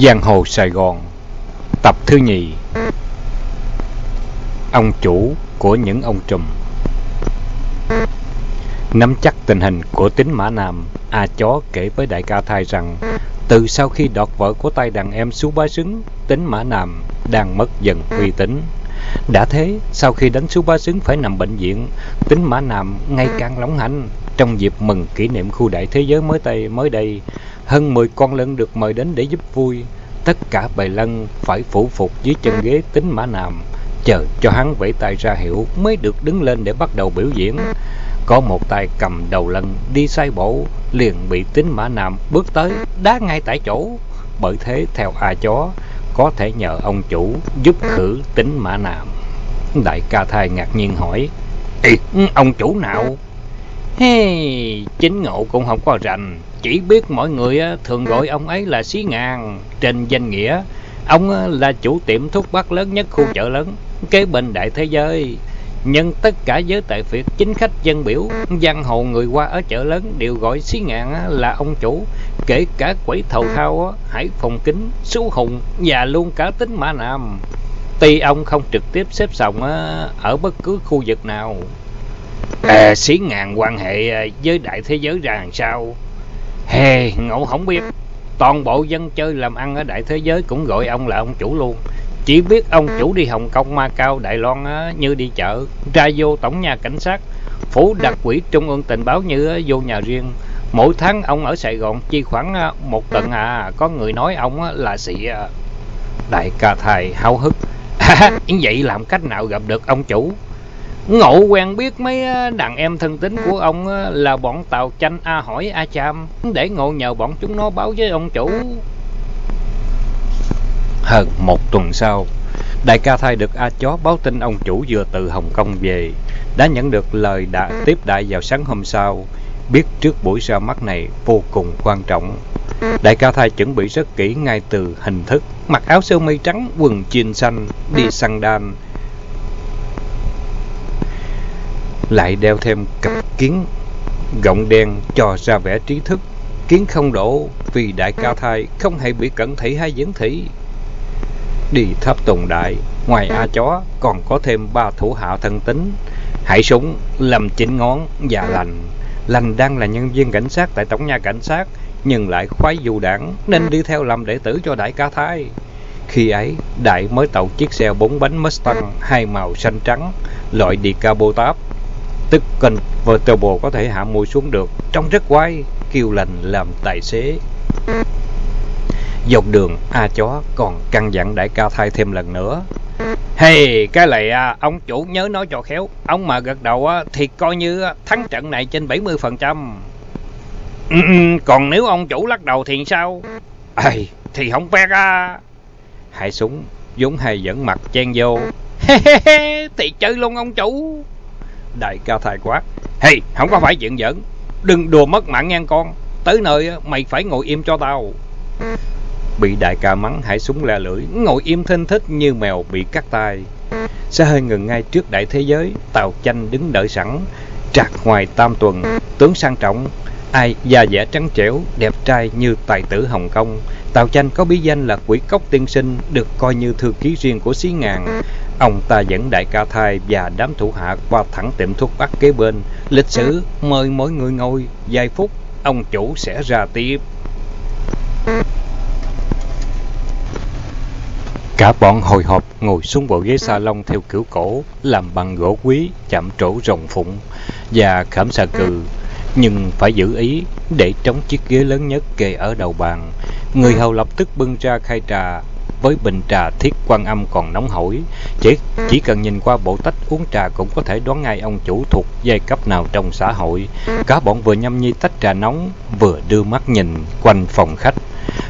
Giang hồ Sài Gòn. Tập thứ nhì. Ông chủ của những ông trùm. Nắm chắc tình hình của tính Mã Nam A Chó kể với đại ca thai rằng Từ sau khi đọt vợ của tay đàn em xuống Bá Xứng Tính Mã Nam đang mất dần uy tín. Đã thế, sau khi đánh xuống Bá Xứng phải nằm bệnh viện Tính Mã Nam ngày càng lóng hành Trong dịp mừng kỷ niệm khu đại thế giới mới đây, mới đây hơn 10 con lân được mời đến để giúp vui. Tất cả bầy lân phải phủ phục dưới chân ghế tính mã nam, chờ cho hắn vẫy tay ra hiệu mới được đứng lên để bắt đầu biểu diễn. Có một tay cầm đầu lân đi sai bộ, liền bị tính mã nam bước tới, đá ngay tại chỗ. Bởi thế, theo A Chó, có thể nhờ ông chủ giúp khử tính mã nam. Đại ca thai ngạc nhiên hỏi, Ê, ông chủ nào? Hey, chính ngộ cũng không có rành, chỉ biết mọi người thường gọi ông ấy là Xí Ngàn trên danh nghĩa. Ông là chủ tiệm thuốc bắc lớn nhất khu chợ lớn, kế bên đại thế giới. Nhưng tất cả giới tại Việt chính khách dân biểu, giang hồ người qua ở chợ lớn đều gọi Xí Ngàn là ông chủ. Kể cả quẩy thầu thao, hải phòng kính, sú hùng và luôn cả tính mã nam. Tuy ông không trực tiếp xếp sòng ở bất cứ khu vực nào. À, xí ngàn quan hệ với đại thế giới ra làm sao? Hề, ngộ không biết. Toàn bộ dân chơi làm ăn ở đại thế giới cũng gọi ông là ông chủ luôn. Chỉ biết ông chủ đi Hồng Kông, ma cao, Đài Loan á, như đi chợ, ra vô tổng nhà cảnh sát, phủ đặc quỹ trung ương tình báo như á, vô nhà riêng. Mỗi tháng ông ở Sài Gòn chi khoảng á, một tuần à, có người nói ông á, là sĩ à. Đại ca thầy háo hức. À, vậy làm cách nào gặp được ông chủ? Ngộ quen biết mấy đàn em thân tín của ông là bọn Tàu Chanh A Hỏi A Cham. Để ngộ nhờ bọn chúng nó báo với ông chủ. Hơn một tuần sau, đại ca thai được A Chó báo tin ông chủ vừa từ Hồng Kông về, đã nhận được lời đã tiếp đại vào sáng hôm sau, biết trước buổi ra mắt này vô cùng quan trọng. Đại ca thai chuẩn bị rất kỹ ngay từ hình thức, mặc áo sơ mi trắng, quần jean xanh, đi săn đan, lại đeo thêm cặp kiến gọng đen cho ra vẻ trí thức. Kiến không đổ, vì đại ca thai không hề bị cẩn thị hay dưỡng thị. Đi tháp tùng đại, ngoài a chó còn có thêm ba thủ hạ thân tín. Hải súng lầm chín ngón và lành. Lành đang là nhân viên cảnh sát tại tổng nhà cảnh sát, nhưng lại khoái dù đảng, nên đi theo làm đệ tử cho đại ca thái khi ấy, đại mới tậu chiếc xe bốn bánh mustang hai màu xanh trắng, loại đi decapotab tức convertible có thể hạ mùi xuống được. Trông rất quái Kiều lành làm tài xế. Dọc đường a chó còn căn dặn đại ca thay thêm lần nữa. Hey cái này à, ông chủ nhớ nói cho khéo. Ông mà gật đầu á, thì coi như à, thắng trận này trên 70% phần trăm. Ừ, ừ, còn nếu ông chủ lắc đầu thì sao? Ây, thì không pe à. Hai súng Dũng hay dẫn mặt chen vô. Thì chơi luôn ông chủ. Đại ca thầy quát. Hey, không có phải chuyện giỡn. Đừng đùa mất mạng ngang con. Tới nơi mày phải ngồi im cho tao. Bị đại ca mắng hải súng lè lưỡi, ngồi im thinh thích như mèo bị cắt tay. Xe hơi ngừng ngay trước đại thế giới, tàu chanh đứng đợi sẵn. Trạc ngoài tam tuần, tướng sang trọng, ai da dẻ trắng trẻo, đẹp trai như tài tử Hồng Kông. Tàu chanh có bí danh là quỷ cốc tiên sinh, được coi như thư ký riêng của xí ngàn. Ông ta dẫn đại ca thai và đám thủ hạ qua thẳng tiệm thuốc bắc kế bên. Lịch sử mời mỗi người ngồi, vài phút, ông chủ sẽ ra tiếp. Cả bọn hồi hộp ngồi xuống bộ ghế salon theo kiểu cổ, làm bằng gỗ quý, chạm trổ rồng phụng và khảm xà cừ. Nhưng phải giữ ý để trống chiếc ghế lớn nhất kề ở đầu bàn. Người hầu lập tức bưng ra khai trà, với bình trà thiết quan âm còn nóng hổi. Chỉ, chỉ cần nhìn qua bộ tách uống trà cũng có thể đoán ngay ông chủ thuộc giai cấp nào trong xã hội. Cả bọn vừa nhâm nhi tách trà nóng, vừa đưa mắt nhìn quanh phòng khách.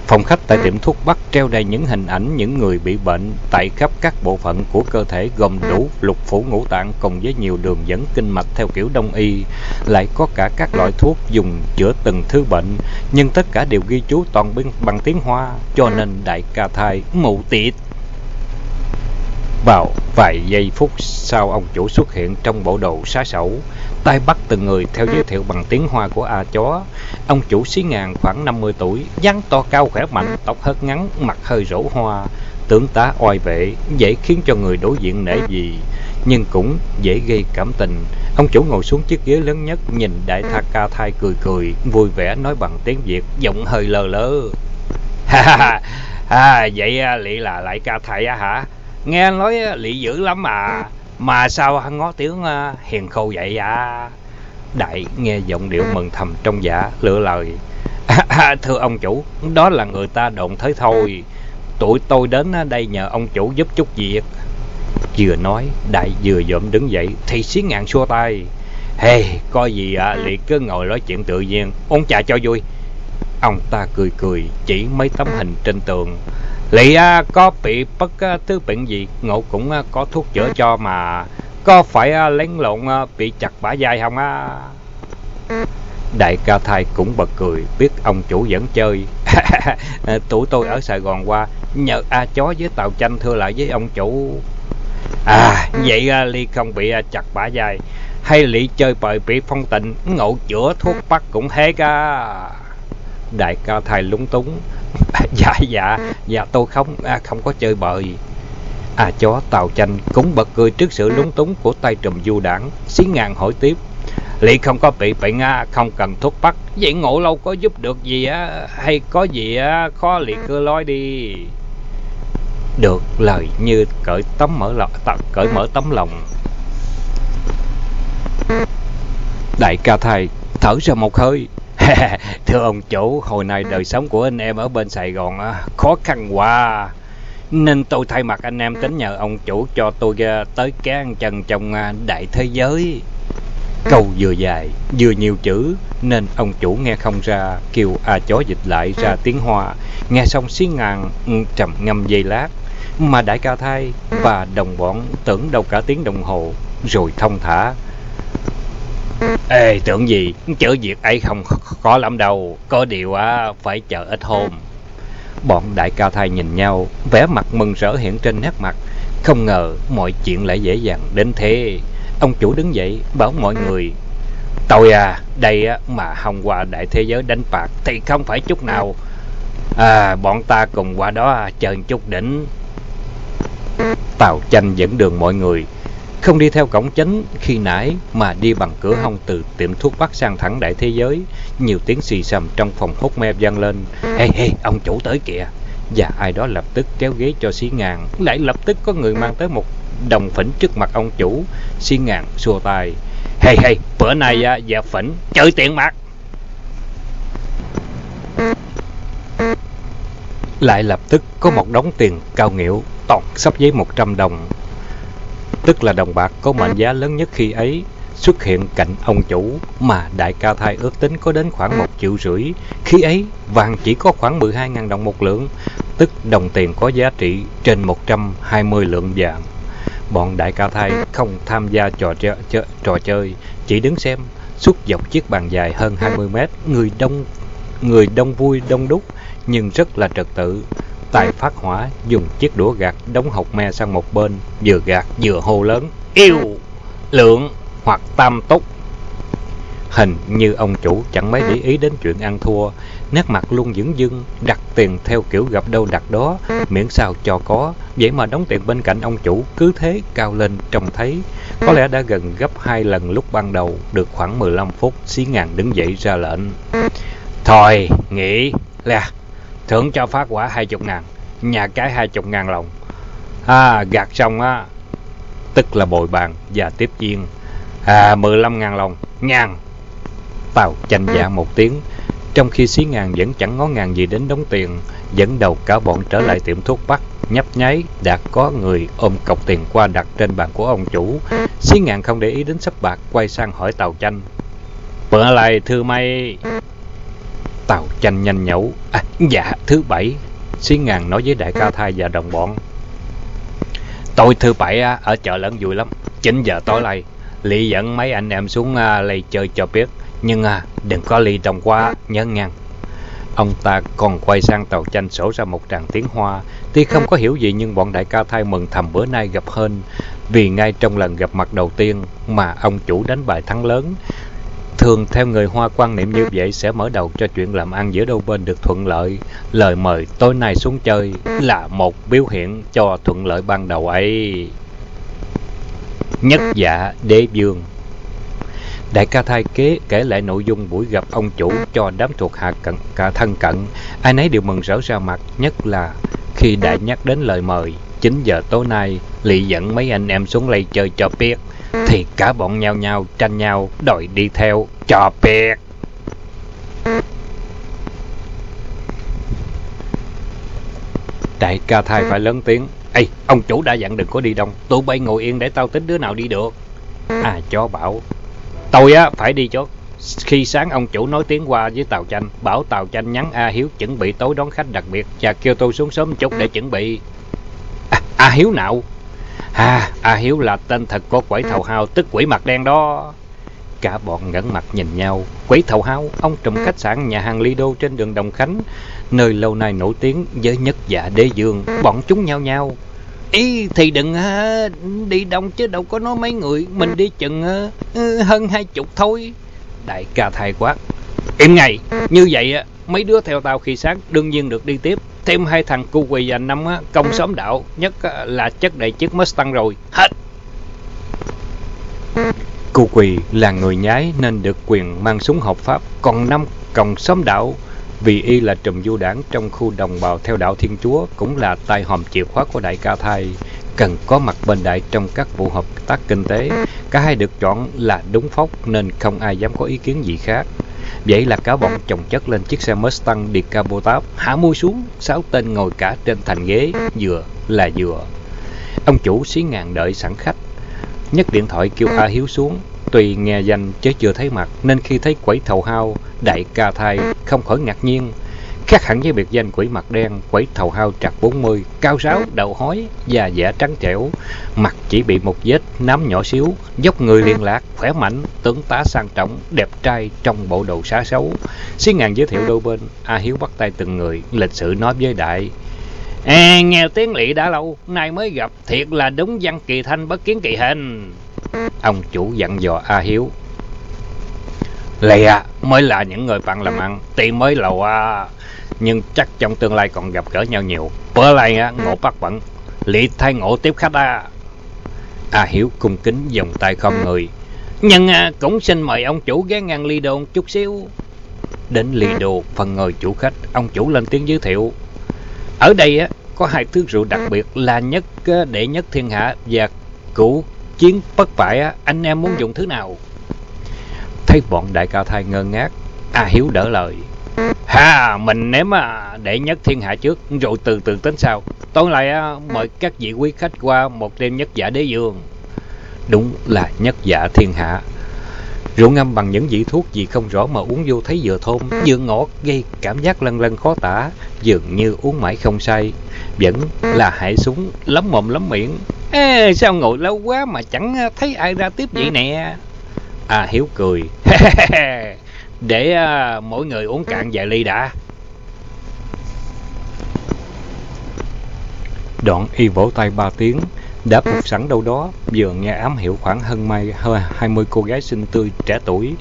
Phòng khách tại tiệm thuốc Bắc treo đầy những hình ảnh những người bị bệnh tại khắp các bộ phận của cơ thể gồm đủ lục phủ ngũ tạng cùng với nhiều đường dẫn kinh mạch theo kiểu đông y. Lại có cả các loại thuốc dùng chữa từng thứ bệnh, nhưng tất cả đều ghi chú toàn bằng tiếng Hoa, cho nên đại ca thai mù tiệt. Vào vài giây phút sau ông chủ xuất hiện trong bộ đồ xá xẩu, tay bắt từng người theo giới thiệu bằng tiếng Hoa của A Chó. Ông chủ xí ngàn khoảng 50 tuổi, dáng to cao khỏe mạnh, tóc hớt ngắn, mặt hơi rổ hoa, tướng tá oai vệ, dễ khiến cho người đối diện nể gì, nhưng cũng dễ gây cảm tình. Ông chủ ngồi xuống chiếc ghế lớn nhất, nhìn đại tha ca thai cười cười, vui vẻ nói bằng tiếng Việt, giọng hơi lơ. Ha ha ha, vậy à, lị là lại ca Thai á hả? Nghe nói lị dữ lắm à, mà sao ngó tiếng hiền khô vậy à? Đại nghe giọng điệu mừng thầm trong dạ, lựa lời. thưa ông chủ, đó là người ta đồn thế thôi. Tụi tôi đến đây nhờ ông chủ giúp chút việc. Vừa nói, Đại vừa dộm đứng dậy, thì xí ngạn xua tay. Hey, có gì à, liệt cứ ngồi nói chuyện tự nhiên, uống trà cho vui. Ông ta cười cười, chỉ mấy tấm hình trên tường. Lị à, có bị bất à, thứ bệnh gì, ngộ cũng à, có thuốc chữa cho mà. Có phải lén lộn bị chặt bả vai không á? Đại ca thai cũng bật cười, biết ông chủ vẫn chơi. Tụi tôi ở Sài Gòn qua, nhờ A chó với Tàu Chanh thưa lại với ông chủ. À, vậy à, Ly không bị à, chặt bả dài Hay Ly chơi bời bị phong tình, ngộ chữa thuốc bắc cũng hết á. Đại ca thai lúng túng. dạ, dạ, dạ tôi không, à, không có chơi bời. À chó Tàu Chanh cũng bật cười trước sự lúng túng của tay trùm du đảng. Xí ngàn hỏi tiếp. Lị không có bị bệnh á, không cần thuốc bắc. Vậy ngộ lâu có giúp được gì á, hay có gì á, khó liệt cơ lối đi. Được lời như cởi tấm mở lòng, cởi mở tấm lòng. Đại ca thầy thở ra một hơi. Thưa ông chủ, hồi nay đời sống của anh em ở bên Sài Gòn khó khăn quá. Nên tôi thay mặt anh em tính nhờ ông chủ cho tôi tới cái chân trong đại thế giới. Câu vừa dài, vừa nhiều chữ, nên ông chủ nghe không ra, kêu A chó dịch lại ra tiếng Hoa. Nghe xong xí ngàn, trầm ngâm giây lát, mà đại ca thai và đồng bọn tưởng đâu cả tiếng đồng hồ, rồi thông thả. Ê, tưởng gì, chở việc ấy không khó lắm đâu, có điều á, phải chờ ít hôm. Bọn đại ca thai nhìn nhau, vẻ mặt mừng rỡ hiện trên nét mặt, không ngờ mọi chuyện lại dễ dàng đến thế. Ông chủ đứng dậy bảo mọi người Tôi à, đây á, mà hôm qua đại thế giới đánh bạc thì không phải chút nào. À, bọn ta cùng qua đó à, chờ chút đỉnh. Tàu tranh dẫn đường mọi người không đi theo cổng chính khi nãy Mà đi bằng cửa hông từ tiệm thuốc bắc sang thẳng đại thế giới Nhiều tiếng xì xầm trong phòng hút me vang lên. Ê, ê, ông chủ tới kìa. Và ai đó lập tức kéo ghế cho xí ngàn Lại lập tức có người mang tới một đồng phỉnh trước mặt ông chủ. Xi ngàn xua tay. Hey hey bữa nay à, dạ phỉnh chơi tiền mặt. Lại lập tức có một đống tiền cao nghĩu toàn sắp giấy 100 đồng tức là đồng bạc có mệnh giá lớn nhất khi ấy xuất hiện cạnh ông chủ mà đại ca thai ước tính có đến khoảng một triệu rưỡi. Khi ấy vàng chỉ có khoảng 12.000 đồng một lượng tức đồng tiền có giá trị trên 120 lượng vàng. Bọn đại ca thai không tham gia trò, chơi, trò chơi, chỉ đứng xem, suốt dọc chiếc bàn dài hơn 20 mét, người đông người đông vui đông đúc nhưng rất là trật tự. Tài phát hỏa dùng chiếc đũa gạt đống hộp me sang một bên, vừa gạt vừa hô lớn, yêu, lượng hoặc tam túc. Hình như ông chủ chẳng mấy để ý đến chuyện ăn thua, nét mặt luôn dững dưng, đặt tiền theo kiểu gặp đâu đặt đó, miễn sao cho có. Vậy mà đóng tiền bên cạnh ông chủ cứ thế cao lên trông thấy. Có lẽ đã gần gấp hai lần lúc ban đầu, được khoảng 15 phút, xí ngàn đứng dậy ra lệnh. Thôi, nghỉ, lè, thưởng cho phát quả hai chục ngàn, nhà cái hai chục ngàn lòng. À, gạt xong á, tức là bồi bàn và tiếp viên. À, 15 ngàn lòng, ngàn. Tàu chanh dạ một tiếng, trong khi xí ngàn vẫn chẳng ngó ngàng gì đến đóng tiền, dẫn đầu cả bọn trở lại tiệm thuốc bắc, nhấp nháy đã có người ôm cọc tiền qua đặt trên bàn của ông chủ. Xí ngàn không để ý đến sắp bạc, quay sang hỏi Tàu Chanh. Bữa lại thưa mày... Tàu Chanh nhanh nhẩu. À, dạ, thứ bảy. Xí ngàn nói với đại ca thai và đồng bọn. Tôi thứ bảy ở chợ lẫn vui lắm. 9 giờ tối nay, Ly dẫn mấy anh em xuống uh, lây chơi cho biết. Nhưng à, đừng có ly đồng quá, nhớ ngăn. Ông ta còn quay sang tàu tranh sổ ra một tràng tiếng hoa. Tuy không có hiểu gì nhưng bọn đại ca thai mừng thầm bữa nay gặp hên. Vì ngay trong lần gặp mặt đầu tiên mà ông chủ đánh bài thắng lớn. Thường theo người Hoa quan niệm như vậy sẽ mở đầu cho chuyện làm ăn giữa đôi bên được thuận lợi. Lời mời tối nay xuống chơi là một biểu hiện cho thuận lợi ban đầu ấy. Nhất dạ đế vương Đại ca thai kế kể lại nội dung buổi gặp ông chủ cho đám thuộc hạ cận, cả thân cận. Ai nấy đều mừng rỡ ra mặt, nhất là khi đại nhắc đến lời mời. 9 giờ tối nay, Lị dẫn mấy anh em xuống lây chơi cho biết. Thì cả bọn nhau nhau tranh nhau đòi đi theo cho biết. Đại ca thai phải lớn tiếng. Ê, ông chủ đã dặn đừng có đi đông. Tụi bay ngồi yên để tao tính đứa nào đi được. À, chó bảo. Tôi á, phải đi chốt. Khi sáng ông chủ nói tiếng qua với Tàu Chanh, bảo Tàu Chanh nhắn A Hiếu chuẩn bị tối đón khách đặc biệt và kêu tôi xuống sớm chút để chuẩn bị. À, A Hiếu nào? À, A Hiếu là tên thật của quẩy thầu hao, tức quỷ mặt đen đó. Cả bọn ngẩn mặt nhìn nhau. Quỷ thầu hao, ông trùm khách sạn nhà hàng Lido trên đường Đồng Khánh, nơi lâu nay nổi tiếng với nhất dạ đế dương. Bọn chúng nhau nhau. Ý thì đừng ha, đi đông chứ đâu có nói mấy người, mình đi chừng hơn hai chục thôi. Đại ca thai quát. Im ngay, như vậy mấy đứa theo tao khi sáng đương nhiên được đi tiếp. Thêm hai thằng cu quỳ và năm công xóm đạo, nhất là chất đầy chiếc Mustang rồi. Hết! Cu quỳ là người nhái nên được quyền mang súng hợp pháp, còn năm công xóm đạo vì y là trùm du đảng trong khu đồng bào theo đạo Thiên Chúa cũng là tay hòm chìa khóa của Đại Ca Thai, cần có mặt bên đại trong các vụ hợp tác kinh tế. Cả hai được chọn là đúng phóc nên không ai dám có ý kiến gì khác. Vậy là cả bọn chồng chất lên chiếc xe Mustang Decapotable, hạ môi xuống, sáu tên ngồi cả trên thành ghế, vừa là vừa. Ông chủ xí ngàn đợi sẵn khách, nhấc điện thoại kêu A Hiếu xuống, Tuy nghe danh chứ chưa thấy mặt. Nên khi thấy quẩy thầu hao, đại ca thai không khỏi ngạc nhiên. Khác hẳn với biệt danh quỷ mặt đen, quẩy thầu hao trạc 40, cao ráo, đầu hói, da dẻ trắng trẻo, mặt chỉ bị một vết nám nhỏ xíu, dốc người liên lạc, khỏe mạnh, tướng tá sang trọng, đẹp trai trong bộ đồ xá xấu. Xí ngàn giới thiệu đôi bên, A Hiếu bắt tay từng người, lịch sự nói với đại. À, nghe tiếng lị đã lâu, nay mới gặp, thiệt là đúng văn kỳ thanh bất kiến kỳ hình. Ông chủ dặn dò A Hiếu. Lè mới là những người bạn làm ăn, tuy mới lầu à, nhưng chắc trong tương lai còn gặp gỡ nhau nhiều. Bữa nay á, ngộ bắt bận, lị thay ngộ tiếp khách à. A Hiếu cung kính vòng tay không người. Nhưng à, cũng xin mời ông chủ ghé ngang ly đồ chút xíu. Đến ly đồ, phần ngồi chủ khách, ông chủ lên tiếng giới thiệu. Ở đây á, có hai thứ rượu đặc biệt là nhất đệ nhất thiên hạ và cũ chiến bất bại anh em muốn dùng thứ nào? Thấy bọn đại cao thai ngơ ngác a hiếu đỡ lời. Ha mình ném để nhất thiên hạ trước. Rồi từ từ tính sau. Tối nay mời các vị quý khách qua một đêm nhất giả đế dương. Đúng là nhất giả thiên hạ rượu ngâm bằng những vị thuốc gì không rõ mà uống vô thấy vừa thơm vừa ngọt gây cảm giác lân lân khó tả dường như uống mãi không say vẫn là hại súng lắm mồm lắm miệng. Ê, sao ngồi lâu quá mà chẳng thấy ai ra tiếp vậy nè? À hiếu cười. Để uh, mỗi người uống cạn vài ly đã. Đoạn y vỗ tay ba tiếng đã phục sẵn đâu đó, vừa nghe ám hiệu khoảng hơn mai hai mươi cô gái xinh tươi trẻ tuổi,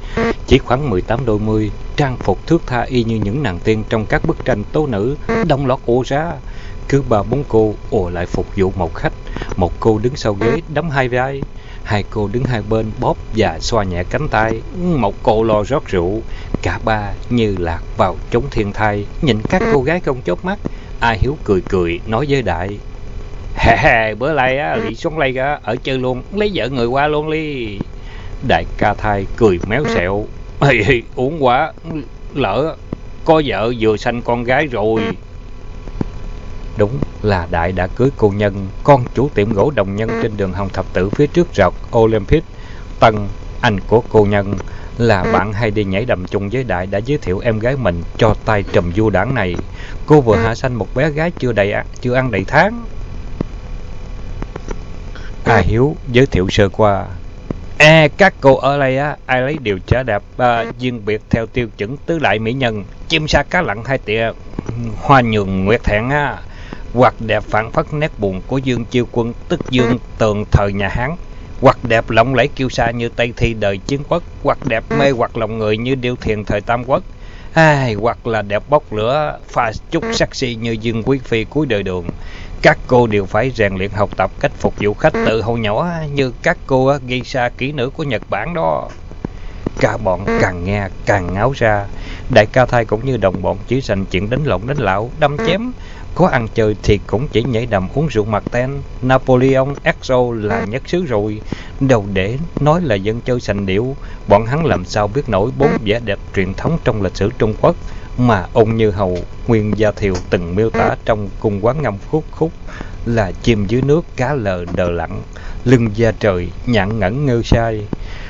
chỉ khoảng mười tám đôi mươi, trang phục thước tha y như những nàng tiên trong các bức tranh tố nữ đông lót ô ra cứ ba bốn cô ồ lại phục vụ một khách. Một cô đứng sau ghế đấm hai vai. Hai cô đứng hai bên, bóp và xoa nhẹ cánh tay. Một cô lo rót rượu. Cả ba như lạc vào trống thiên thai nhìn các cô gái không chớp mắt, ai hiếu cười cười, nói với đại bữa nay á lị xuống lây á ở chơi luôn lấy vợ người qua luôn đi. Đại ca thai cười méo xẹo. Uống quá lỡ có vợ vừa sanh con gái rồi. Đúng là Đại đã cưới cô Nhân, con chủ tiệm gỗ đồng nhân trên đường Hồng Thập Tử phía trước rọc Olympic. Tân, anh của cô Nhân, là bạn hay đi nhảy đầm chung với Đại đã giới thiệu em gái mình cho tay trùm du đảng này. Cô vừa hạ sanh một bé gái chưa đầy chưa ăn đầy tháng. A Hiếu giới thiệu sơ qua. À, các cô ở đây á, ai lấy điều trả đạp à, riêng biệt theo tiêu chuẩn tứ đại mỹ nhân, chim sa cá lặn hai tịa, hoa nhường nguyệt thẹn á, hoặc đẹp phản phất nét buồn của Dương Chiêu Quân, tức Dương Tường thời nhà Hán, hoặc đẹp lộng lẫy kiêu sa như Tây Thi đời chiến quốc, hoặc đẹp mê hoặc lòng người như Điêu Thiền thời Tam Quốc, ai hoặc là đẹp bốc lửa pha chút sắc như Dương Quý Phi cuối đời đường. Các cô đều phải rèn luyện học tập cách phục vụ khách từ hồi nhỏ như các cô ghi xa kỹ nữ của Nhật Bản đó. Cả bọn càng nghe càng ngáo ra. Đại ca thai cũng như đồng bọn chỉ dành chuyện đánh lộn đánh lạo, đâm chém. Có ăn chơi thì cũng chỉ nhảy đầm uống rượu mặt ten. Napoleon Exo là nhất xứ rồi. Đầu để nói là dân chơi sành điệu. Bọn hắn làm sao biết nổi bốn vẻ đẹp truyền thống trong lịch sử Trung Quốc mà ông Như Hầu, Nguyên Gia Thiều từng miêu tả trong cung quán ngâm khúc khúc là chim dưới nước cá lờ đờ lặng, lưng da trời nhạn ngẩn ngơ sai,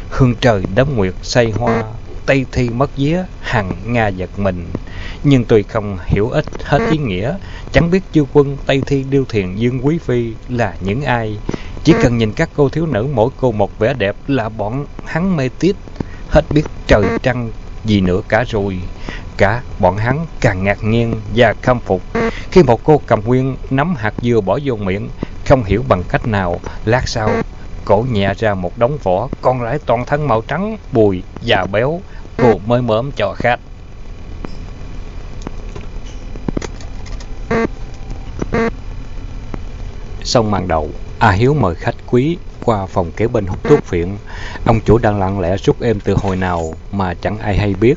hương trời đám nguyệt say hoa, tây thi mất vía, hằng nga giật mình. Nhưng tôi không hiểu ít hết ý nghĩa, chẳng biết chư quân Tây Thi Điêu Thiền Dương Quý Phi là những ai. Chỉ cần nhìn các cô thiếu nữ mỗi cô một vẻ đẹp là bọn hắn mê tít, hết biết trời trăng gì nữa cả rồi. Cả bọn hắn càng ngạc nhiên và khâm phục khi một cô cầm nguyên nắm hạt dưa bỏ vô miệng, không hiểu bằng cách nào, lát sau cổ nhẹ ra một đống vỏ, còn lại toàn thân màu trắng, bùi và béo, cô mới mớm cho khách. Xong màn đầu, A Hiếu mời khách quý qua phòng kế bên hút thuốc phiện. Ông chủ đang lặng lẽ rút êm từ hồi nào mà chẳng ai hay biết.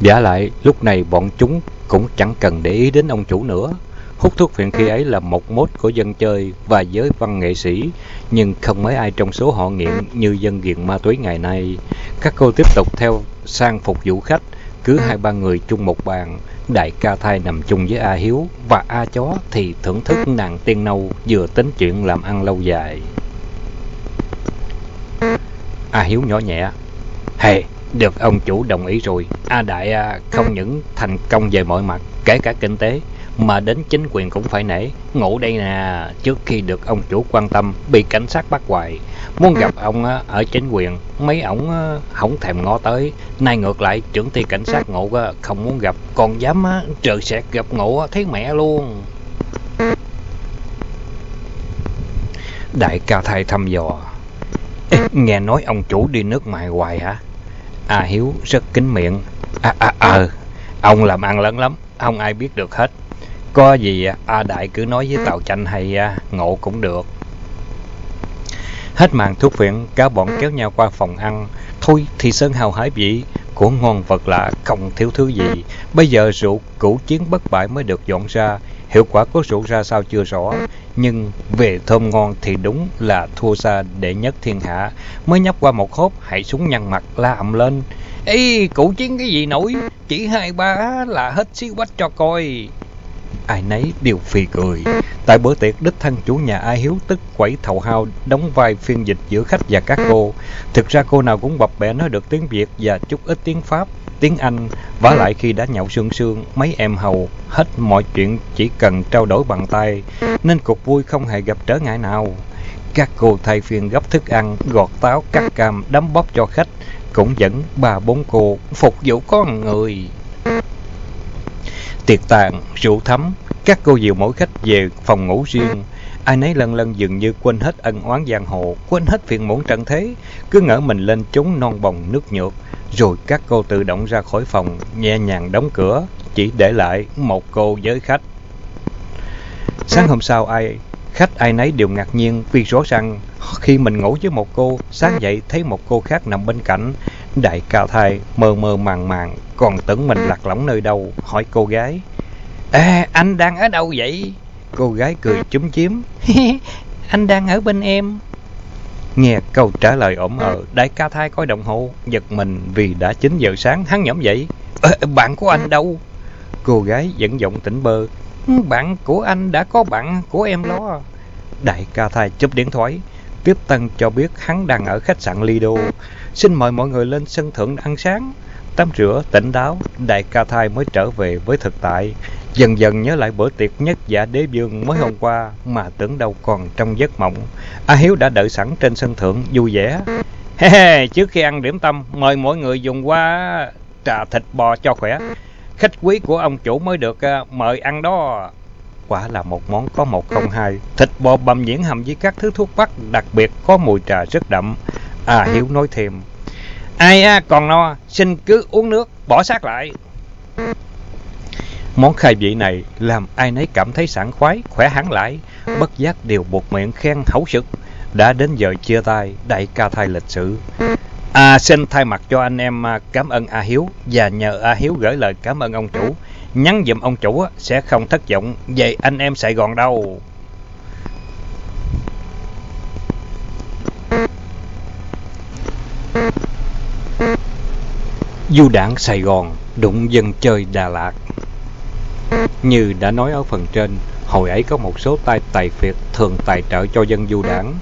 Giả lại, lúc này bọn chúng cũng chẳng cần để ý đến ông chủ nữa. Hút thuốc phiện khi ấy là một mốt của dân chơi và giới văn nghệ sĩ, nhưng không mấy ai trong số họ nghiện như dân nghiện ma túy ngày nay. Các cô tiếp tục theo sang phục vụ khách, cứ hai ba người chung một bàn. Đại ca thai nằm chung với A Hiếu và A Chó thì thưởng thức nàng tiên nâu vừa tính chuyện làm ăn lâu dài. A Hiếu nhỏ nhẹ. Hey, được ông chủ đồng ý rồi. A Đại à, không những thành công về mọi mặt, kể cả kinh tế, mà đến chính quyền cũng phải nể. Ngủ đây nè, trước khi được ông chủ quan tâm, bị cảnh sát bắt hoài. Muốn gặp ông ở chính quyền, mấy ổng không thèm ngó tới. Nay ngược lại, trưởng ty cảnh sát ngộ không muốn gặp, còn dám trời sẹt gặp ngộ thấy mẹ luôn. Đại ca thai thăm dò. Ê, nghe nói ông chủ đi nước ngoài hoài hả? A Hiếu rất kính miệng. À, à, à, ông làm ăn lớn lắm, không ai biết được hết. Có gì A Đại cứ nói với Tàu Chanh hay ngộ cũng được. Hết màn thuốc viện, cả bọn kéo nhau qua phòng ăn. Thôi thì sơn hào hải vị, của ngon vật lạ không thiếu thứ gì. Bây giờ rượu cũ chiến bất bại mới được dọn ra. Hiệu quả của rượu ra sao chưa rõ. Nhưng về thơm ngon thì đúng là thua xa đệ nhất thiên hạ. Mới nhấp qua một hốp, hãy súng nhăn mặt la ầm lên. Ê, cũ chiến cái gì nổi? Chỉ hai ba là hết xí quách cho coi ai nấy đều phì cười. Tại bữa tiệc, đích thân chủ nhà A Hiếu tức quẩy thầu hao đóng vai phiên dịch giữa khách và các cô. Thực ra cô nào cũng bập bẹ nói được tiếng Việt và chút ít tiếng Pháp, tiếng Anh. Và lại khi đã nhậu sương sương, mấy em hầu hết mọi chuyện chỉ cần trao đổi bằng tay, nên cuộc vui không hề gặp trở ngại nào. Các cô thay phiên gấp thức ăn, gọt táo, cắt cam, đấm bóp cho khách. Cũng dẫn ba bốn cô phục vụ con người. Tiệc tàn, rượu thấm, các cô dìu mỗi khách về phòng ngủ riêng. Ai nấy lần lần dường như quên hết ân oán giang hồ, quên hết phiền muộn trận thế, cứ ngỡ mình lên chúng non bồng nước nhược. Rồi các cô tự động ra khỏi phòng, nhẹ nhàng đóng cửa, chỉ để lại một cô với khách. Sáng hôm sau, ai khách ai nấy đều ngạc nhiên vì rõ ràng khi mình ngủ với một cô, sáng dậy thấy một cô khác nằm bên cạnh. Đại cao thai mơ mơ màng màng, còn tưởng mình lạc lõng nơi đâu, hỏi cô gái. À, anh đang ở đâu vậy? Cô gái cười chúm chím. anh đang ở bên em. Nghe câu trả lời ổn ờ, đại ca thai coi đồng hồ, giật mình vì đã 9 giờ sáng, hắn nhõm dậy. À, bạn của anh đâu? Cô gái vẫn giọng tỉnh bơ. Bạn của anh đã có bạn của em lo. Đại ca thai chụp điện thoại, tiếp tân cho biết hắn đang ở khách sạn Lido. Xin mời mọi người lên sân thượng ăn sáng. tắm rửa, tỉnh đáo, đại ca thai mới trở về với thực tại. Dần dần nhớ lại bữa tiệc nhất giả đế vương mới hôm qua mà tưởng đâu còn trong giấc mộng. A Hiếu đã đợi sẵn trên sân thượng vui vẻ. He he, trước khi ăn điểm tâm, mời mọi người dùng qua trà thịt bò cho khỏe. Khách quý của ông chủ mới được à, mời ăn đó. Quả là một món có một không hai. Thịt bò bầm nhuyễn hầm với các thứ thuốc bắc, đặc biệt có mùi trà rất đậm. A Hiếu nói thêm. Ai à, còn no, xin cứ uống nước, bỏ xác lại. Món khai vị này làm ai nấy cảm thấy sảng khoái, khỏe hẳn lại, bất giác đều buộc miệng khen hấu sực. Đã đến giờ chia tay, đại ca thai lịch sử. À, xin thay mặt cho anh em à, cảm ơn A Hiếu và nhờ A Hiếu gửi lời cảm ơn ông chủ. Nhắn dùm ông chủ sẽ không thất vọng về anh em Sài Gòn đâu. Du đảng Sài Gòn đụng dân chơi Đà Lạt Như đã nói ở phần trên, hồi ấy có một số tay tài phiệt thường tài trợ cho dân du đảng.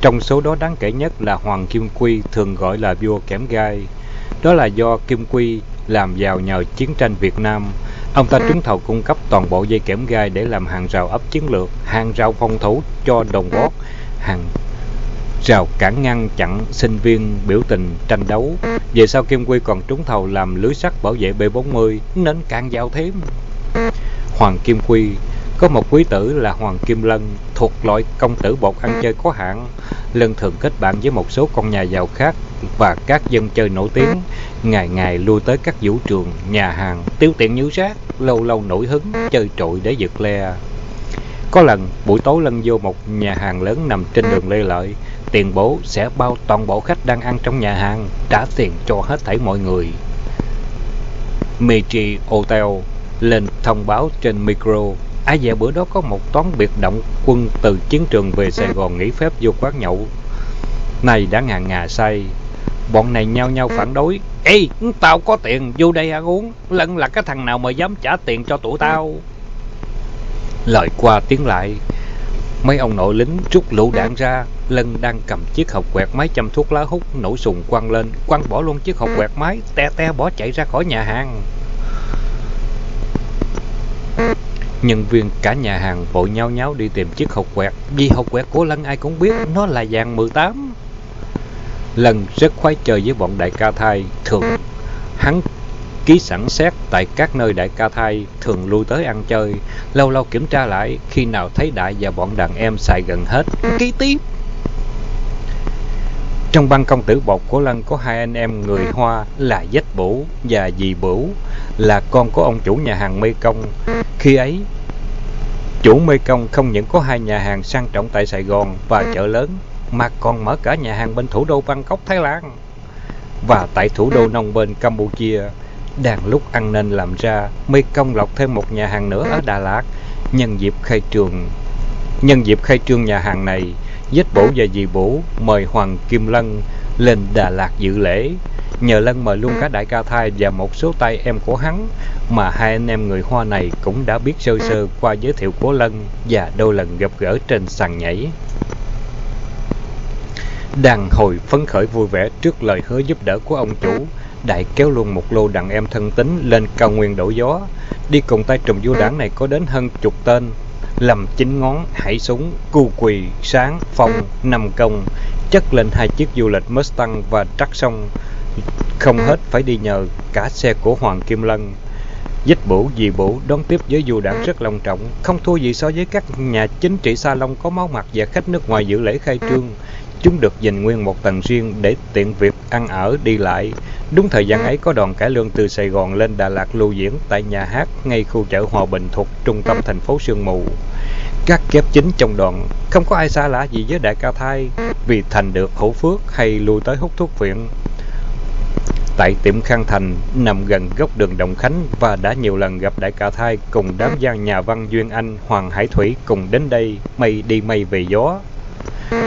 Trong số đó đáng kể nhất là Hoàng Kim Quy, thường gọi là vua kém gai. Đó là do Kim Quy làm giàu nhờ chiến tranh Việt Nam. Ông ta trúng thầu cung cấp toàn bộ dây kẽm gai để làm hàng rào ấp chiến lược, hàng rào phòng thủ cho đồng bót, hàng rào cản ngăn chặn sinh viên biểu tình tranh đấu. Về sau Kim Quy còn trúng thầu làm lưới sắt bảo vệ B40 nên càng giàu thêm. Hoàng Kim Quy có một quý tử là Hoàng Kim Lân, thuộc loại công tử bột ăn chơi có hạn. Lân thường kết bạn với một số con nhà giàu khác và các dân chơi nổi tiếng, ngày ngày lui tới các vũ trường, nhà hàng, tiêu tiện như rác, lâu lâu nổi hứng, chơi trội để giật le. Có lần, buổi tối Lân vô một nhà hàng lớn nằm trên đường Lê Lợi, tiền bố sẽ bao toàn bộ khách đang ăn trong nhà hàng, trả tiền cho hết thảy mọi người. Meiji Hotel lên thông báo trên micro ai dè bữa đó có một toán biệt động quân từ chiến trường về Sài Gòn nghỉ phép vô quán nhậu. Này đã ngàn ngà say, bọn này nhau nhau phản đối. Ê, tao có tiền, vô đây ăn uống. Lân là cái thằng nào mà dám trả tiền cho tụi tao. Lời qua tiếng lại, mấy ông nội lính rút lựu đạn ra. Lân đang cầm chiếc hộp quẹt máy châm thuốc lá hút, nổ sùng quăng lên, quăng bỏ luôn chiếc hộp quẹt máy, te te bỏ chạy ra khỏi nhà hàng. Nhân viên cả nhà hàng vội nhau nháo đi tìm chiếc hộp quẹt. Vì hộp quẹt của Lân ai cũng biết nó là vàng 18 Lân rất khoái chơi với bọn đại ca thai. Thường hắn ký sẵn xét tại các nơi đại ca thai Thường lui tới ăn chơi. Lâu lâu kiểm tra lại Khi nào thấy đại và bọn đàn em xài gần hết Ký tiếp trong băng công tử bột của Lân có hai anh em người Hoa là Dách Bủ và Dì Bửu, là con của ông chủ nhà hàng Mê Công. Khi ấy, chủ Mê Công không những có hai nhà hàng sang trọng tại Sài Gòn và chợ lớn, mà còn mở cả nhà hàng bên thủ đô Bangkok, Thái Lan. Và tại thủ đô Nông bên Campuchia, đang lúc ăn nên làm ra, Mê Công lọc thêm một nhà hàng nữa ở Đà Lạt, nhân dịp khai trường. Nhân dịp khai trương nhà hàng này, Giết bổ và dì bổ mời Hoàng Kim Lân lên Đà Lạt dự lễ. Nhờ Lân mời luôn cả đại ca thai và một số tay em của hắn mà hai anh em người Hoa này cũng đã biết sơ sơ qua giới thiệu của Lân và đôi lần gặp gỡ trên sàn nhảy. Đang hồi phấn khởi vui vẻ trước lời hứa giúp đỡ của ông chủ, đại kéo luôn một lô đàn em thân tính lên cao nguyên đổ gió. Đi cùng tay trùm du đảng này có đến hơn chục tên, lầm chín ngón, hải súng, cu quỳ, sáng, phong, nằm công, chất lên hai chiếc du lịch Mustang và trắc sông. Không hết phải đi nhờ cả xe của Hoàng Kim Lân. Dích bổ dì bổ đón tiếp với du đảng rất long trọng, không thua gì so với các nhà chính trị sa long có máu mặt và khách nước ngoài dự lễ khai trương. Chúng được dành nguyên một tầng riêng để tiện việc ăn ở đi lại. Đúng thời gian ấy có đoàn cải lương từ Sài Gòn lên Đà Lạt lưu diễn tại nhà hát ngay khu chợ Hòa Bình thuộc trung tâm thành phố Sương Mù. Các kép chính trong đoàn không có ai xa lạ gì với đại ca thai vì thành được hữu phước hay lui tới hút thuốc viện. Tại tiệm Khang Thành nằm gần góc đường Đồng Khánh và đã nhiều lần gặp đại ca thai cùng đám gian nhà văn Duyên Anh, Hoàng Hải Thủy cùng đến đây mây đi mây về gió.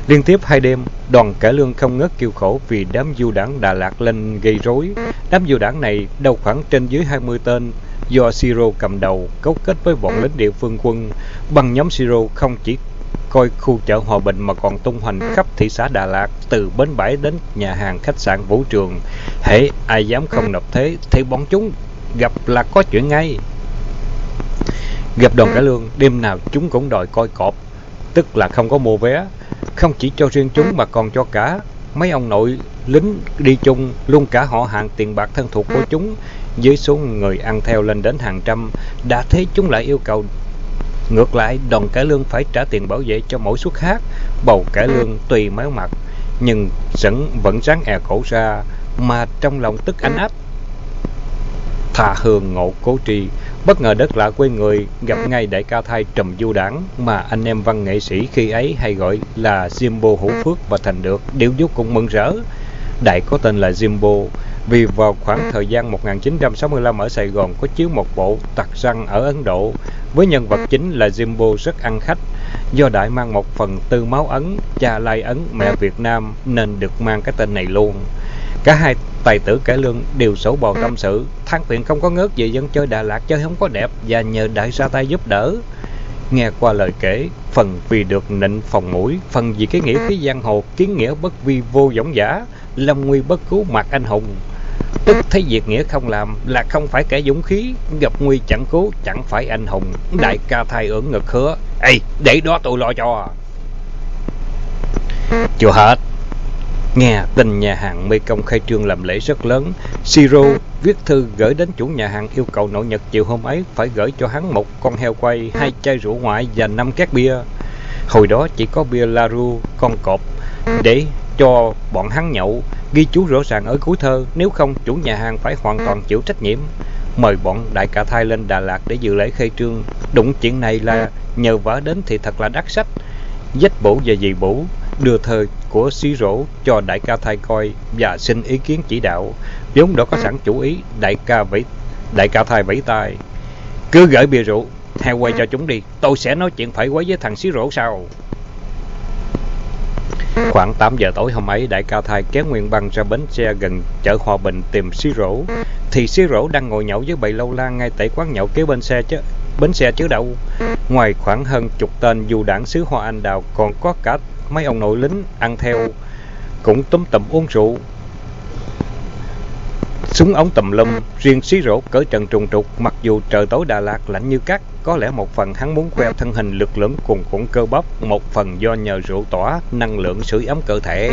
Liên tiếp hai đêm, đoàn cải lương không ngớt kêu khổ vì đám du đảng Đà Lạt lên gây rối. Đám du đảng này đâu khoảng trên dưới 20 tên, do Siro cầm đầu, cấu kết với bọn lính địa phương quân. Bằng nhóm Siro không chỉ coi khu chợ Hòa Bình mà còn tung hoành khắp thị xã Đà Lạt, từ bến bãi đến nhà hàng, khách sạn, vũ trường. Hễ ai dám không nộp thế, thì bọn chúng gặp là có chuyện ngay. Gặp đoàn cải lương, đêm nào chúng cũng đòi coi cọp, tức là không có mua vé. Không chỉ cho riêng chúng mà còn cho cả mấy ông nội lính đi chung, luôn cả họ hàng tiền bạc thân thuộc của chúng. Với số người ăn theo lên đến hàng trăm, đã thế chúng lại yêu cầu Ngược lại, đoàn cải lương phải trả tiền bảo vệ cho mỗi suất hát. Bầu cải lương tùy méo mặt, nhưng vẫn vẫn ráng è cổ ra, mà trong lòng tức anh ách. Thà hương ngộ cố tri, bất ngờ đất lạ quê người gặp ngay đại ca thai trầm du đảng mà anh em văn nghệ sĩ khi ấy hay gọi là Jimbo Hữu Phước và Thành Được đều vô cùng mừng rỡ. Đại có tên là Jimbo vì vào khoảng thời gian 1965 ở Sài Gòn có chiếu một bộ Tặc răng ở Ấn Độ với nhân vật chính là Jimbo rất ăn khách. Do Đại mang một phần tư máu Ấn, cha Lai Ấn, mẹ Việt Nam nên được mang cái tên này luôn. Cả hai tài tử cải lương đều sổ bò tâm sự, than phiền không có ngớt gì dân chơi Đà Lạt chơi không có đẹp và nhờ đại ra tay giúp đỡ. Nghe qua lời kể, phần vì được nịnh phòng mũi, phần vì cái nghĩa khí giang hồ, kiến nghĩa bất vi vô giống giả, lâm nguy bất cứu mặt anh hùng. Tức thấy việc nghĩa không làm là không phải kẻ dũng khí, gặp nguy chẳng cứu, chẳng phải anh hùng. Đại ca thai ưỡn ngực hứa, Ê, để đó tôi lo cho. Chưa hết. Nghe tin nhà hàng Mê Công khai trương làm lễ rất lớn, Siro viết thư gửi đến chủ nhà hàng yêu cầu nội nhật chiều hôm ấy phải gửi cho hắn một con heo quay, hai chai rượu ngoại và năm két bia. Hồi đó chỉ có bia Laru, con cọp, để cho bọn hắn nhậu, ghi chú rõ ràng ở cuối thơ, nếu không chủ nhà hàng phải hoàn toàn chịu trách nhiệm. Mời bọn đại ca thai lên Đà Lạt để dự lễ khai trương. Đụng chuyện này là nhờ vả đến thì thật là đắt sách. Dách bổ và dì bổ đưa thơ của xí rỗ cho đại ca thay coi và xin ý kiến chỉ đạo. Vốn đã có sẵn chủ ý, đại ca vẫy đại ca thay vẫy tay. Cứ gửi bia rượu, theo quay cho chúng đi, tôi sẽ nói chuyện phải quấy với thằng xí rỗ sau. Khoảng 8 giờ tối hôm ấy, đại ca thai kéo Nguyên Băng ra bến xe gần chợ Hòa Bình tìm xí rỗ. Thì xí rỗ đang ngồi nhậu với bầy lâu la ngay tại quán nhậu kế bên xe chứ bến xe chứ đâu. Ngoài khoảng hơn chục tên dù đảng xứ Hoa Anh Đào còn có cả mấy ông nội lính ăn theo cũng túm tụm uống rượu. Súng ống tầm lum, riêng xí rỗ cởi trần trùng trục, mặc dù trời tối Đà Lạt lạnh như cát, có lẽ một phần hắn muốn khoe thân hình lực lưỡng cùng cuộn cơ bắp, một phần do nhờ rượu tỏa năng lượng sưởi ấm cơ thể.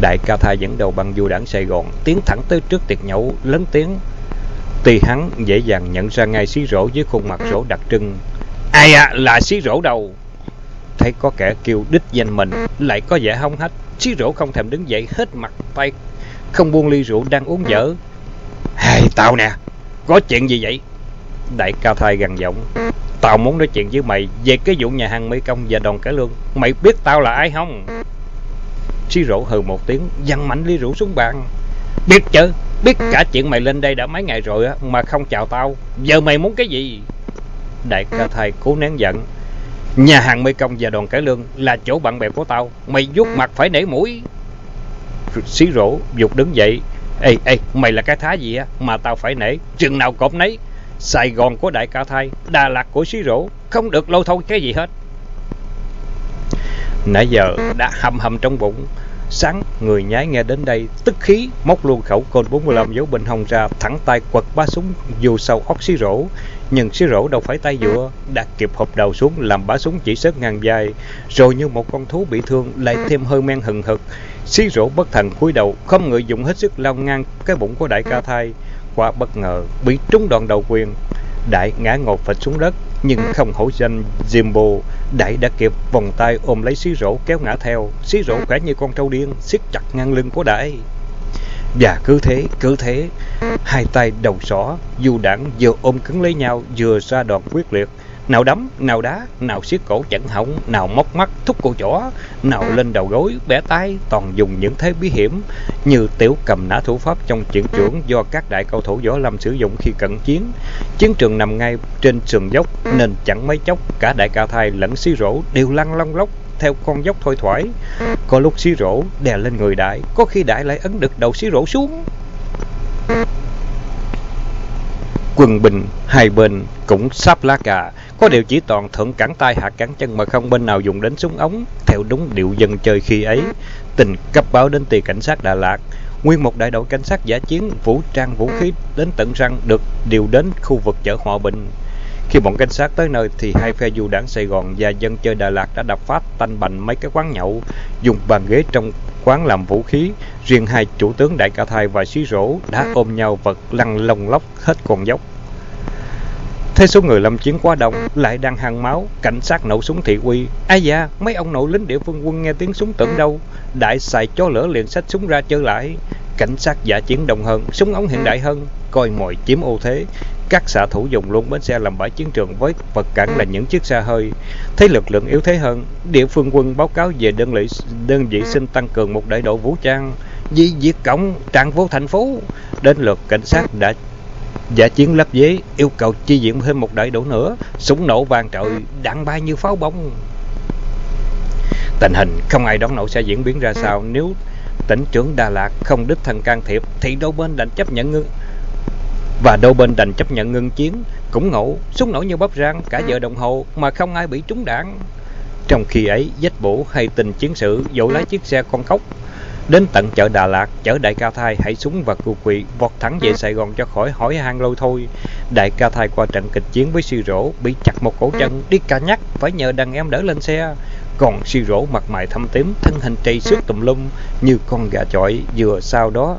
Đại ca tha dẫn đầu bằng du đảng Sài Gòn, tiến thẳng tới trước tiệc nhậu, lớn tiếng. Tuy hắn dễ dàng nhận ra ngay xí rỗ với khuôn mặt rỗ đặc trưng. Ai à, là xí rỗ đầu? Thấy có kẻ kêu đích danh mình, lại có vẻ hông hách. Xí rỗ không thèm đứng dậy, hết mặt tay, không buông ly rượu đang uống dở. Hey, tao nè, có chuyện gì vậy? Đại ca thai gằn giọng. Tao muốn nói chuyện với mày về cái vụ nhà hàng Mỹ Công và đòn cải lương. Mày biết tao là ai không? Xí rỗ hừ một tiếng, văng mạnh ly rượu xuống bàn. Biết chứ, biết cả chuyện mày lên đây đã mấy ngày rồi á mà không chào tao. Giờ mày muốn cái gì? Đại ca Thầy cố nén giận. Nhà hàng Mỹ Công và đòn cải lương là chỗ bạn bè của tao. Mày vuốt mặt phải nể mũi. Xí rỗ dục đứng dậy. Ê, ê, mày là cái thá gì á mà tao phải nể. Chừng nào cọp nấy. Sài Gòn của Đại Ca Thai, Đà Lạt của Xí Rỗ, không được lâu thôi cái gì hết. Nãy giờ đã hầm hầm trong bụng, sáng người nhái nghe đến đây, tức khí, móc luôn khẩu côn 45 dấu bên hông ra, thẳng tay quật ba súng dù sau óc Xí Rỗ. Nhưng Xí Rỗ đâu phải tay dựa, đã kịp hộp đầu xuống làm bá súng chỉ sớt ngang vai, rồi như một con thú bị thương lại thêm hơi men hừng hực. Xí Rỗ bất thành cúi đầu, không ngợi dụng hết sức lao ngang cái bụng của Đại Ca Thai. Quá bất ngờ bị trúng đòn đầu quyền. Đại ngã ngột phịch xuống đất nhưng không hổ danh Jimbo, đại đã kịp vòng tay ôm lấy xí rổ kéo ngã theo. Xí rổ khỏe như con trâu điên, siết chặt ngang lưng của đại. Và cứ thế cứ thế, hai tay đầu xỏ dù đảng vừa ôm cứng lấy nhau, vừa ra đòn quyết liệt nào đấm, nào đá, nào siết cổ chặn họng, nào móc mắt, thúc cổ chỏ, nào lên đầu gối, bẻ tay, toàn dùng những thế bí hiểm như tiểu cầm nã thủ pháp trong chiến trưởng do các đại cao thủ võ lâm sử dụng khi cận chiến. Chiến trường nằm ngay trên sườn dốc nên chẳng mấy chốc cả đại cao thai lẫn xí rổ đều lăn long lóc theo con dốc thôi thoải. Có lúc xí rổ đè lên người đại, có khi đại lại ấn đực đầu xí rổ xuống. Quân binh hai bên cũng sắp lá cà, có điều chỉ toàn thượng cẳng tay hạ cẳng chân mà không bên nào dùng đến súng ống, theo đúng điệu dân chơi khi ấy. Tình cấp báo đến ty cảnh sát Đà Lạt, nguyên một đại đội cảnh sát giả chiến vũ trang vũ khí đến tận răng được điều đến khu vực chợ Hòa Bình. Khi bọn cảnh sát tới nơi thì hai phe du đảng Sài Gòn và dân chơi Đà Lạt đã đập phát tanh bành mấy cái quán nhậu, dùng bàn ghế trong quán làm vũ khí. Riêng hai chủ tướng Đại Ca Thai và Xí Rỗ đã ôm nhau vật lăn lông lóc hết con dốc. Thế số người lâm chiến quá đông, lại đang hăng máu, cảnh sát nổ súng thị uy. Ai da, mấy ông nội lính địa phương quân nghe tiếng súng tưởng đâu. Đại xài chó lửa liền xách súng ra chơi lại. Cảnh sát giả chiến đông hơn, súng ống hiện đại hơn, coi mọi chiếm ưu thế. Các xạ thủ dùng luôn bến xe làm bãi chiến trường với vật cản là những chiếc xe hơi. Thấy lực lượng yếu thế hơn, địa phương quân báo cáo về đơn, vị đơn vị xin tăng cường một đại đội vũ trang. Di diệt cổng, tràn vô thành phố. Đến lượt cảnh sát đã giả chiến lấp giấy yêu cầu chi viện thêm một đại đội nữa. Súng nổ vang trời, đạn bay như pháo bông. Tình hình không ai đón nổi sẽ diễn biến ra sao nếu tỉnh trưởng Đà Lạt không đích thân can thiệp, thì đôi bên đành chấp nhận ngưng và đôi bên đành chấp nhận ngưng chiến, cũng ngộ súng nổ như bắp rang cả giờ đồng hồ mà không ai bị trúng đạn. Trong khi ấy dách bổ hay tình chiến sự dỗ lái chiếc xe con cốc, đến tận chợ Đà Lạt, chở đại ca thai hãy súng và cù quỵ, vọt thẳng về Sài Gòn cho khỏi hỏi hang lâu thôi. Đại ca thai qua trận kịch chiến với si rỗ bị chặt một cổ chân, đi cả nhắc phải nhờ đàn em đỡ lên xe còn si rỗ mặt mày thâm tím, thân hình trầy xước tùm lum như con gà chọi vừa sau đó.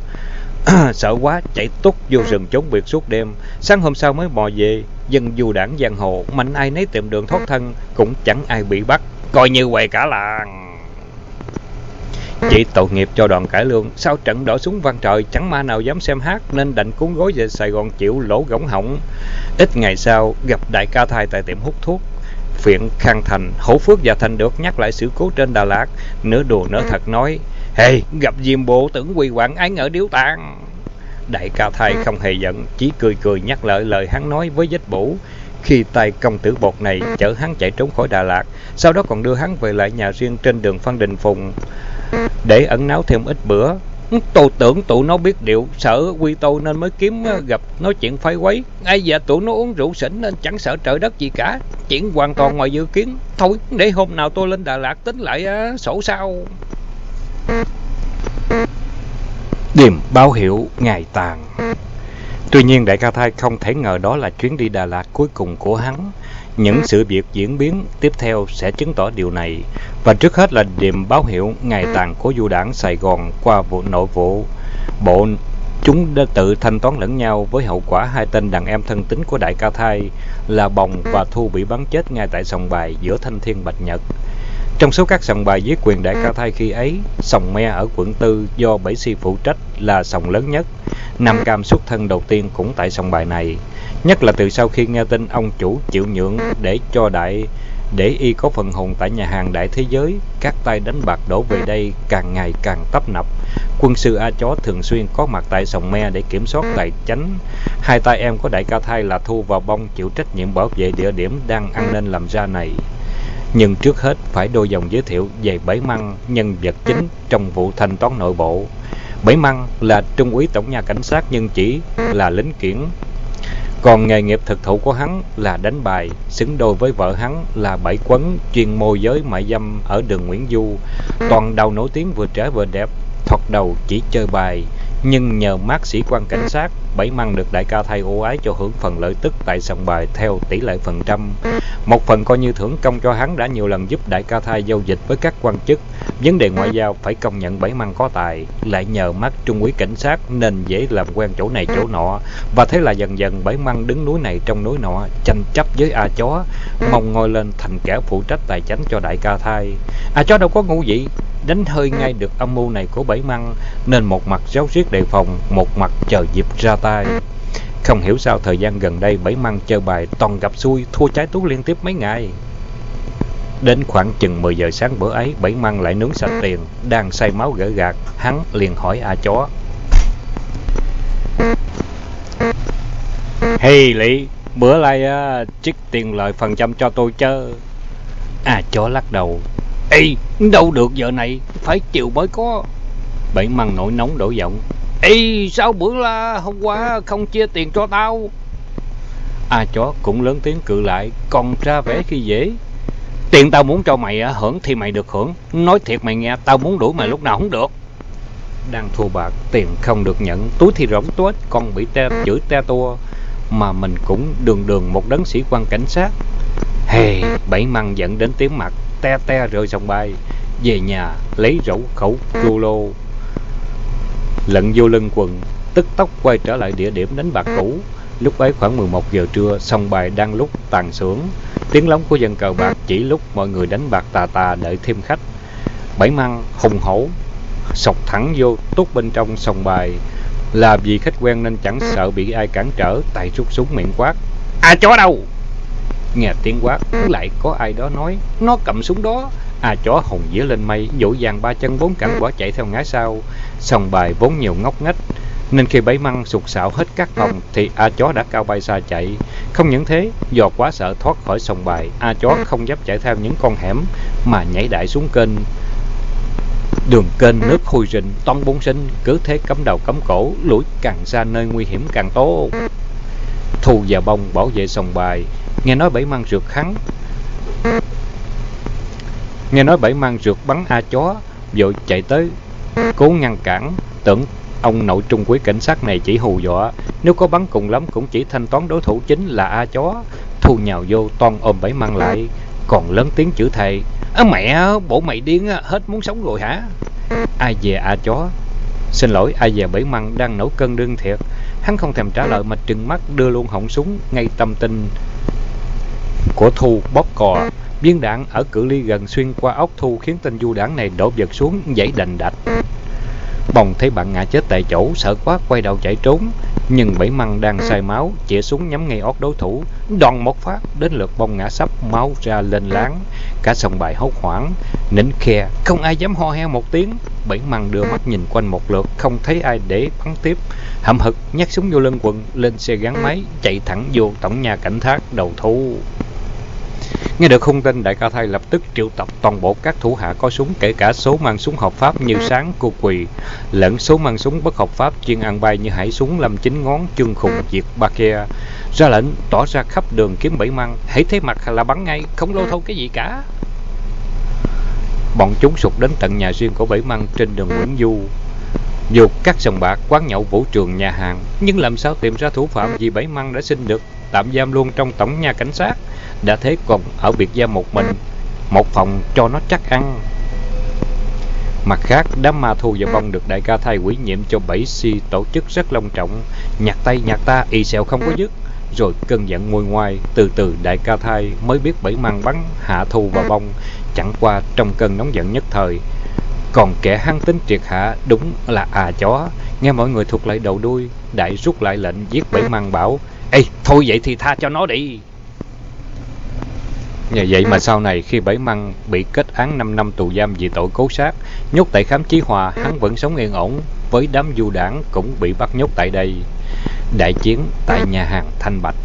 Sợ quá, chạy tút vô rừng trốn biệt suốt đêm. Sáng hôm sau mới mò về, dân du đảng giang hồ, mạnh ai nấy tìm đường thoát thân, cũng chẳng ai bị bắt. Coi như quầy cả làng. Chỉ tội nghiệp cho đoàn cải lương, sau trận đổ súng vang trời, chẳng ma nào dám xem hát, nên đành cuốn gối về sài gòn chịu lỗ gỗng hỏng. Ít ngày sau, gặp đại ca thai tại tiệm hút thuốc phiện khang thành hổ phước và thành được nhắc lại sự cố trên đà lạt nửa đùa nửa thật nói Hey, gặp Diêm Bộ tưởng quỳ quạng ái ở điếu tạng. Đại ca thai không hề giận, chỉ cười cười nhắc lại lời hắn nói với vết bổ. Khi tay công tử bột này chở hắn chạy trốn khỏi Đà Lạt, sau đó còn đưa hắn về lại nhà riêng trên đường Phan Đình Phùng để ẩn náu thêm ít bữa. Tôi tưởng tụi nó biết điệu, sợ quy tôi nên mới kiếm gặp nói chuyện phái quấy. Ai dạ tụi nó uống rượu xỉn nên chẳng sợ trời đất gì cả. Chuyện hoàn toàn ngoài dự kiến. Thôi, để hôm nào tôi lên Đà Lạt tính lại sổ sau. Điềm báo hiệu ngày tàn Tuy nhiên đại ca thai không thể ngờ đó là chuyến đi Đà Lạt cuối cùng của hắn. Những sự việc diễn biến tiếp theo sẽ chứng tỏ điều này. Và trước hết là điềm báo hiệu ngày tàn của du đảng Sài Gòn qua vụ nội vụ. Bộ chúng đã tự thanh toán lẫn nhau với hậu quả hai tên đàn em thân tín của đại ca thai là Bồng và Thu bị bắn chết ngay tại sòng bài giữa thanh thiên bạch nhật. Trong số các sòng bài dưới quyền đại ca thai khi ấy, sòng me ở quận tư do Bảy Si phụ trách là sòng lớn nhất. Nam Cam xuất thân đầu tiên cũng tại sòng bài này. Nhất là từ sau khi nghe tin ông chủ chịu nhượng để cho đại để y có phần hồn tại nhà hàng đại thế giới, các tay đánh bạc đổ về đây càng ngày càng tấp nập. Quân sư A Chó thường xuyên có mặt tại sòng me để kiểm soát tài chánh. Hai tay em của đại ca thai là Thu và Bông chịu trách nhiệm bảo vệ địa điểm đang ăn nên làm ra này. Nhưng trước hết phải đôi dòng giới thiệu về Bảy Măng, nhân vật chính trong vụ thanh toán nội bộ. Bảy Măng là trung úy tổng nha cảnh sát nhưng chỉ là lính kiển. Còn nghề nghiệp thực thụ của hắn là đánh bài, xứng đôi với vợ hắn là Bảy Quấn, chuyên môi giới mại dâm ở đường Nguyễn Du. Toàn đầu nổi tiếng vừa trẻ vừa đẹp, thoạt đầu chỉ chơi bài, nhưng nhờ mát sĩ quan cảnh sát, Bảy Măng được đại ca thay ưu ái cho hưởng phần lợi tức tại sòng bài theo tỷ lệ phần trăm. Một phần coi như thưởng công cho hắn đã nhiều lần giúp đại ca thay giao dịch với các quan chức. Vấn đề ngoại giao phải công nhận Bảy Măng có tài, lại nhờ mát trung úy cảnh sát nên dễ làm quen chỗ này chỗ nọ. Và thế là dần dần Bảy Măng đứng núi này trong núi nọ, tranh chấp với A Chó, mong ngôi lên thành kẻ phụ trách tài chánh cho đại ca thay A Chó đâu có ngu vậy đánh hơi ngay được âm mưu này của Bảy Măng, nên một mặt giáo riết đề phòng, một mặt chờ dịp ra tay. Không hiểu sao thời gian gần đây Bảy Măng chơi bài toàn gặp xui, thua trái tú liên tiếp mấy ngày. Đến khoảng chừng 10 giờ sáng bữa ấy, Bảy Măng lại nướng sạch tiền, đang say máu gỡ gạt, hắn liền hỏi A Chó. Hey Lý, bữa nay uh, trích tiền lợi phần trăm cho tôi chứ. A Chó lắc đầu, Ê, đâu được giờ này, phải chiều mới có. Bảy măng nổi nóng đổ giọng. Ê, sao bữa là hôm qua không chia tiền cho tao? A chó cũng lớn tiếng cự lại, còn ra vẻ khi dễ. Tiền tao muốn cho mày hưởng thì mày được hưởng. Nói thiệt mày nghe, tao muốn đuổi mày lúc nào không được. Đang thua bạc, tiền không được nhận, túi thì rỗng tuếch, con bị te, chửi te tua. Mà mình cũng đường đường một đấng sĩ quan cảnh sát. Hề, bảy măng giận đến tiếng mặt, te te rơi sông bay. Về nhà, lấy rổ khẩu cô lô, lận vô lưng quần, tức tốc quay trở lại địa điểm đánh bạc cũ. Lúc ấy khoảng 11 giờ trưa, sông bài đang lúc tàn sưởng. Tiếng lóng của dân cờ bạc chỉ lúc mọi người đánh bạc tà tà đợi thêm khách. Bảy măng hùng hổ sọc thẳng vô tút bên trong sông bài. Là vì khách quen nên chẳng sợ bị ai cản trở, tay rút súng miệng quát. À chó đâu? Nghe tiếng quát, lại có ai đó nói, nó cầm súng đó. À chó hùng dĩa lên mây, dỗ dàng ba chân bốn cẳng bỏ chạy theo ngã sau. Sông bài vốn nhiều ngóc ngách, nên khi bấy măng sụt sạo hết các phòng thì A chó đã cao bay xa chạy. Không những thế, do quá sợ thoát khỏi sông bài, A chó không dám chạy theo những con hẻm mà nhảy đại xuống kênh. Đường kênh nước hôi rình, toan bốn sinh, cứ thế cấm đầu cấm cổ, lũi càng xa nơi nguy hiểm càng tốt. Thu và bông bảo vệ sông bài, nghe nói bảy mang rượt khắn. Nghe nói bảy mang rượt bắn A chó, vội chạy tới, cố ngăn cản, tưởng Ông nội trung quý cảnh sát này chỉ hù dọa, nếu có bắn cùng lắm cũng chỉ thanh toán đối thủ chính là A chó. Thu nhào vô toan ôm bảy mang lại, còn lớn tiếng chửi thề. á mẹ, bộ mày điên hết muốn sống rồi hả? Ai về A chó? Xin lỗi, ai về bảy măng đang nổi cơn đương thiệt. Hắn không thèm trả lời mà trừng mắt đưa luôn họng súng ngay tâm tinh của Thu bóp cò. Viên đạn ở cự ly gần xuyên qua ốc Thu khiến tên du đảng này đổ vật xuống dãy đành đạch. Bồng thấy bạn ngã chết tại chỗ, sợ quá quay đầu chạy trốn. Nhưng bảy măng đang sai máu, chĩa súng nhắm ngay ót đối thủ. Đòn một phát, đến lượt bông ngã sắp, máu ra lên láng. Cả sòng bài hốt hoảng, nín khe, không ai dám ho heo một tiếng. Bảy măng đưa mắt nhìn quanh một lượt, không thấy ai để bắn tiếp. Hậm hực, nhắc súng vô lưng quần, lên xe gắn máy, chạy thẳng vô tổng nhà cảnh thác đầu thu. Nghe được hung tin, đại ca thai lập tức triệu tập toàn bộ các thủ hạ có súng, kể cả số mang súng hợp pháp như Sáng, Cô Quỳ, lẫn số mang súng bất hợp pháp chuyên ăn bay như Hải Súng, Lâm Chính Ngón, Chương Khùng, Diệt Ba Kia. Ra lệnh, tỏ ra khắp đường kiếm bảy măng, hãy thấy mặt là bắn ngay, không lâu thâu cái gì cả. Bọn chúng sụt đến tận nhà riêng của bảy măng trên đường Nguyễn Du. Dù các sòng bạc, quán nhậu, vũ trường, nhà hàng, nhưng làm sao tìm ra thủ phạm vì bảy măng đã xin được tạm giam luôn trong tổng nhà cảnh sát, đã thế còn ở biệt gia một mình, một phòng cho nó chắc ăn. Mặt khác, đám ma thu và bông được đại ca thay quỷ nhiệm cho bảy si tổ chức rất long trọng. Nhặt tay nhặt ta, y xèo không có dứt. Rồi cơn giận nguôi ngoai, từ từ đại ca thai mới biết bảy mang bắn, hạ thu và bông, chẳng qua trong cơn nóng giận nhất thời. Còn kẻ hăng tính triệt hạ, đúng là à chó. Nghe mọi người thuộc lại đầu đuôi, đại rút lại lệnh giết bảy mang bảo ê thôi vậy thì tha cho nó đi Nhờ vậy mà sau này khi Bảy Măng bị kết án 5 năm tù giam vì tội cố sát, nhốt tại khám chí hòa, hắn vẫn sống yên ổn, với đám du đảng cũng bị bắt nhốt tại đây. Đại chiến tại nhà hàng Thanh Bạch.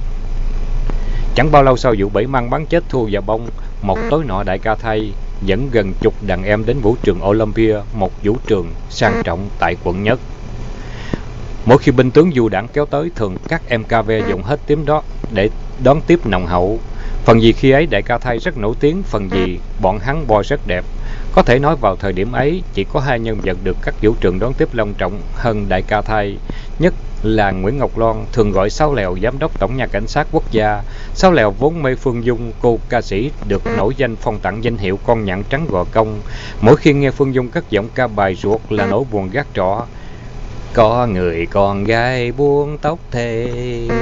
Chẳng bao lâu sau vụ Bảy Măng bắn chết Thu và Bông, một tối nọ đại ca thay dẫn gần chục đàn em đến vũ trường Olympia, một vũ trường sang trọng tại quận Nhất. Mỗi khi binh tướng du đảng kéo tới, thường các em KV dùng hết tiếng đó để đón tiếp nồng hậu. Phần gì khi ấy đại ca thay rất nổi tiếng, phần gì bọn hắn boy rất đẹp. Có thể nói vào thời điểm ấy, chỉ có hai nhân vật được các vũ trường đón tiếp long trọng hơn đại ca thay Nhất là Nguyễn Ngọc Loan, thường gọi Sáu Lèo Giám đốc Tổng nhà Cảnh sát Quốc gia. Sáu Lèo vốn mê Phương Dung, cô ca sĩ được nổi danh phong tặng danh hiệu con nhạn trắng gò công. Mỗi khi nghe Phương Dung cất giọng ca bài ruột là nỗi buồn gác trọ. Có người con gái buông tóc thề,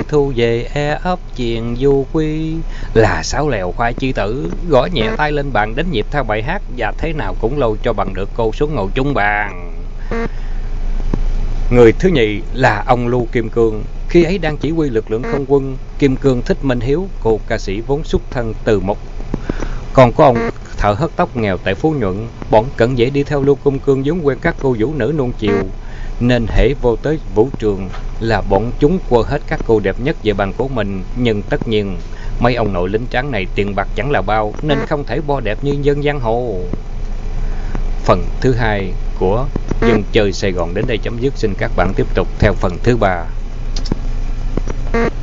Thu về e ấp chiền du quy. Là sáu lèo khoai chi tử, Gõ nhẹ tay lên bàn đánh nhịp theo bài hát, Và thế nào cũng lâu cho bằng được cô xuống ngồi chung bàn. Người thứ nhì là ông Lưu Kim Cương. Khi ấy đang chỉ huy lực lượng không quân, Kim Cương thích Minh Hiếu, Cô ca sĩ vốn xuất thân từ một. Còn có ông thợ hớt tóc nghèo tại Phú Nhuận, Bọn cận dễ đi theo Lưu Kim Cương giống quen các cô vũ nữ nuông chiều nên hễ vô tới vũ trường là bọn chúng quơ hết các cô đẹp nhất về bàn của mình. Nhưng tất nhiên mấy ông nội lính trắng này tiền bạc chẳng là bao nên không thể bo đẹp như dân giang hồ. Phần thứ hai của dân chơi Sài Gòn đến đây chấm dứt. Xin các bạn tiếp tục theo phần thứ ba